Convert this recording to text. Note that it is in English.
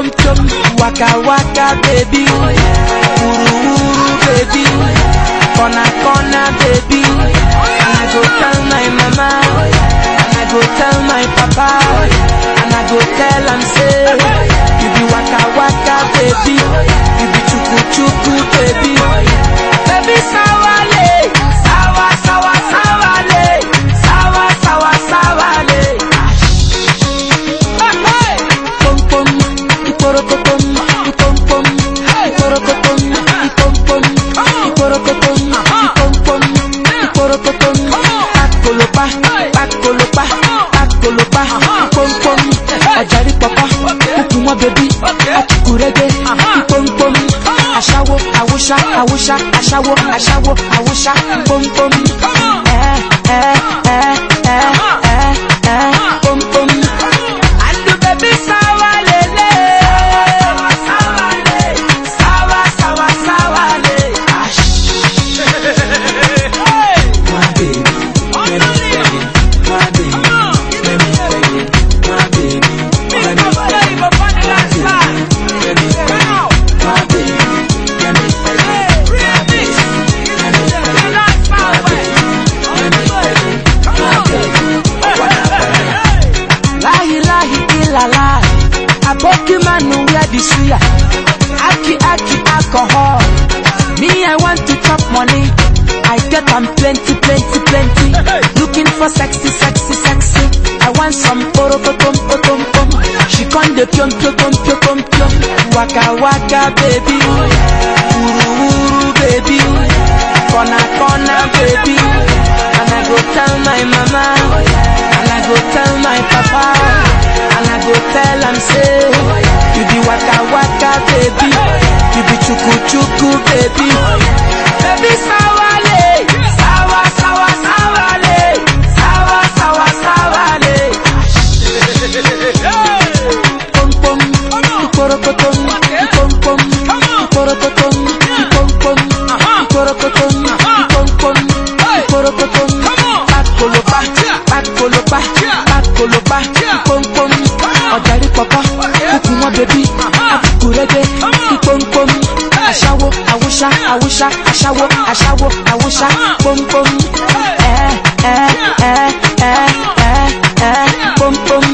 pium pium waka waka baby. Wuru wuru baby. Corner corner baby. And I go tell my mama. And I go tell my papa. And I go tell am say you be waka waka baby. You be chuku chuku baby koloba nkpomkpom ọjàrí pọpọ kukumọ bèbí ọtukurege nkpomkpom aṣáwó awúṣá awúṣá aṣáwó aṣáwó awúṣá nkpomkpom ẹ eh, ẹ. Eh. Manu wear the suya. Aki aki alcohol. Me I want to chop money. I get am plenty plenty plenty. Looking for sexy sexy sexy. I want some orokotom potom pom She con de piom piom piom piom piom piom Waka waka baby. Uru uru baby. Corner corner baby. And I go tell my mama. And I go tell my papa. And I go tell am say koloba ikomkomi ọ̀dàrí pọ̀pọ̀ kúkú wọn bẹbí. Àkùkù rẹ́gẹ́ ikomkomi aṣáwó àwúṣá àwúṣá aṣáwó aṣáwó àwúṣá komkomi ẹ ẹ ẹ ẹ ẹ ẹ komkomi.